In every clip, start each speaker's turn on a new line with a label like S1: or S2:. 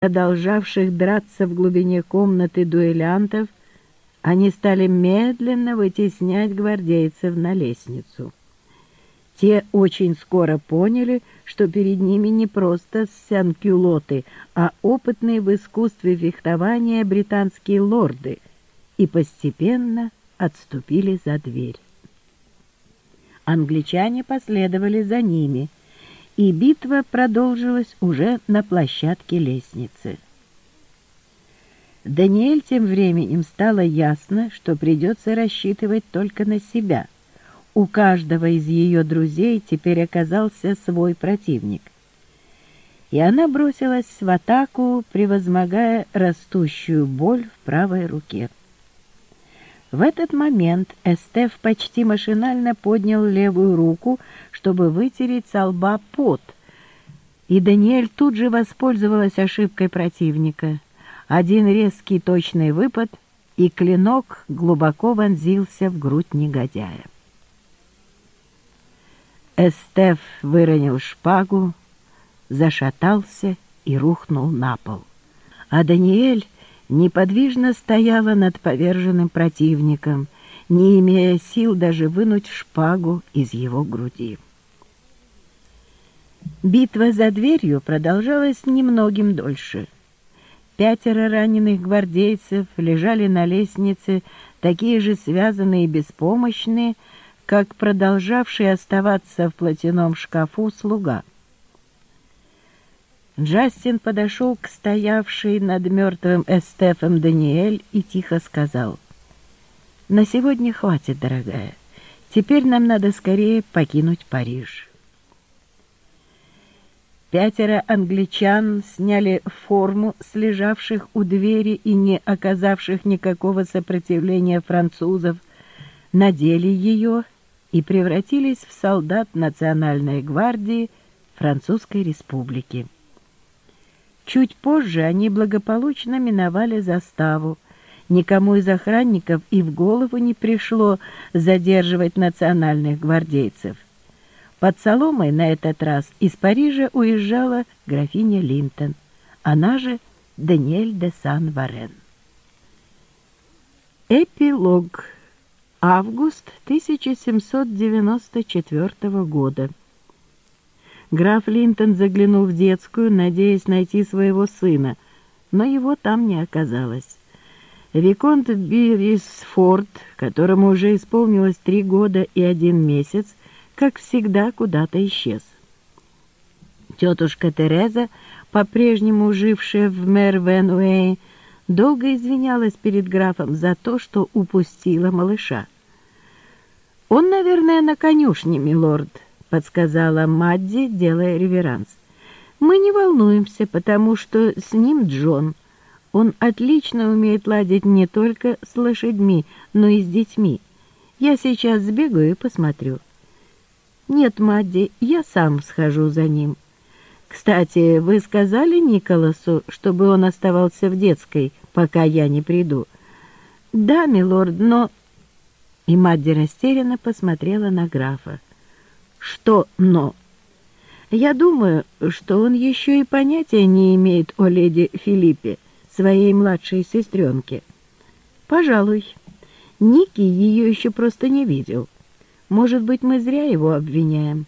S1: продолжавших драться в глубине комнаты дуэлянтов, они стали медленно вытеснять гвардейцев на лестницу. Те очень скоро поняли, что перед ними не просто сянкюлоты, а опытные в искусстве фехтования британские лорды, и постепенно отступили за дверь. Англичане последовали за ними, и битва продолжилась уже на площадке лестницы. Даниэль тем временем стало ясно, что придется рассчитывать только на себя. У каждого из ее друзей теперь оказался свой противник. И она бросилась в атаку, превозмогая растущую боль в правой руке. В этот момент Эстеф почти машинально поднял левую руку, чтобы вытереть со лба пот, и Даниэль тут же воспользовалась ошибкой противника — один резкий точный выпад, и клинок глубоко вонзился в грудь негодяя. Эстеф выронил шпагу, зашатался и рухнул на пол. А Даниэль неподвижно стояла над поверженным противником, не имея сил даже вынуть шпагу из его груди. Битва за дверью продолжалась немногим дольше — Пятеро раненых гвардейцев лежали на лестнице, такие же связанные и беспомощные, как продолжавший оставаться в платяном шкафу слуга. Джастин подошел к стоявшей над мертвым Эстефом Даниэль и тихо сказал. «На сегодня хватит, дорогая. Теперь нам надо скорее покинуть Париж». Пятеро англичан сняли форму с лежавших у двери и не оказавших никакого сопротивления французов, надели ее и превратились в солдат Национальной гвардии Французской республики. Чуть позже они благополучно миновали заставу. Никому из охранников и в голову не пришло задерживать национальных гвардейцев. Под соломой на этот раз из Парижа уезжала графиня Линтон, она же Даниэль де Сан-Варен. Эпилог. Август 1794 года. Граф Линтон заглянул в детскую, надеясь найти своего сына, но его там не оказалось. Виконт Бирисфорд, которому уже исполнилось три года и один месяц, как всегда, куда-то исчез. Тетушка Тереза, по-прежнему жившая в Мервенуэй, долго извинялась перед графом за то, что упустила малыша. «Он, наверное, на конюшне, милорд», — подсказала Мадди, делая реверанс. «Мы не волнуемся, потому что с ним Джон. Он отлично умеет ладить не только с лошадьми, но и с детьми. Я сейчас сбегаю и посмотрю». «Нет, Мадди, я сам схожу за ним. Кстати, вы сказали Николасу, чтобы он оставался в детской, пока я не приду?» «Да, милорд, но...» И Мадди растерянно посмотрела на графа. «Что «но»?» «Я думаю, что он еще и понятия не имеет о леди Филиппе, своей младшей сестренке. Пожалуй, Ники ее еще просто не видел». Может быть, мы зря его обвиняем.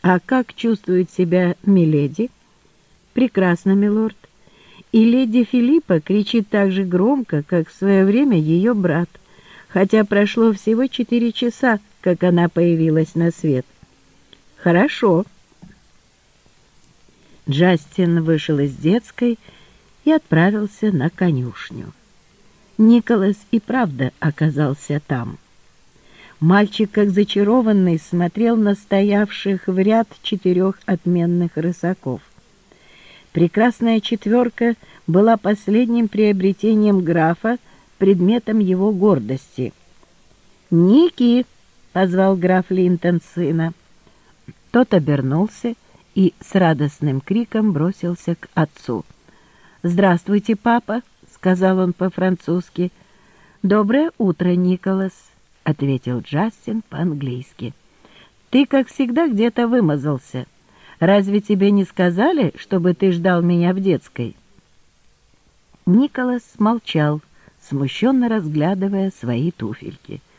S1: А как чувствует себя Миледи? Прекрасно, милорд. И леди Филиппа кричит так же громко, как в свое время ее брат, хотя прошло всего четыре часа, как она появилась на свет. Хорошо. Джастин вышел из детской и отправился на конюшню. Николас и правда оказался там. Мальчик, как зачарованный, смотрел на стоявших в ряд четырех отменных рысаков. Прекрасная четверка была последним приобретением графа, предметом его гордости. «Ники!» — позвал граф Линтон сына. Тот обернулся и с радостным криком бросился к отцу. «Здравствуйте, папа!» — сказал он по-французски. «Доброе утро, Николас!» — ответил Джастин по-английски. «Ты, как всегда, где-то вымазался. Разве тебе не сказали, чтобы ты ждал меня в детской?» Николас молчал, смущенно разглядывая свои туфельки —